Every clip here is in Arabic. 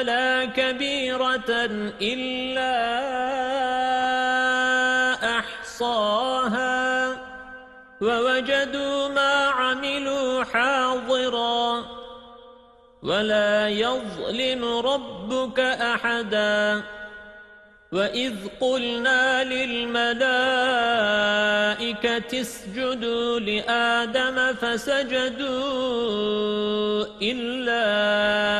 ولا كبيرة إلا أحصاها. ووجدوا ما عملوا حاضرا. ولا يظلم ربك أحدا. وإذ قلنا للملائكة اسجدوا لآدم فسجدوا إلا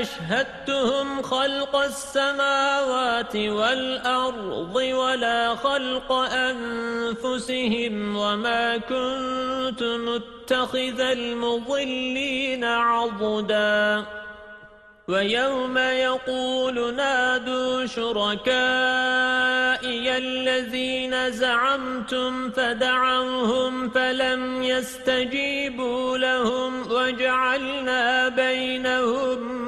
أشهدتهم خلق السماوات والأرض ولا خلق أنفسهم وما كنت متخذ المضلين عضدا. ويوم يقول نادوا شركائي الذين زعمتم فدعوهم فلم يستجيبوا لهم وجعلنا بينهم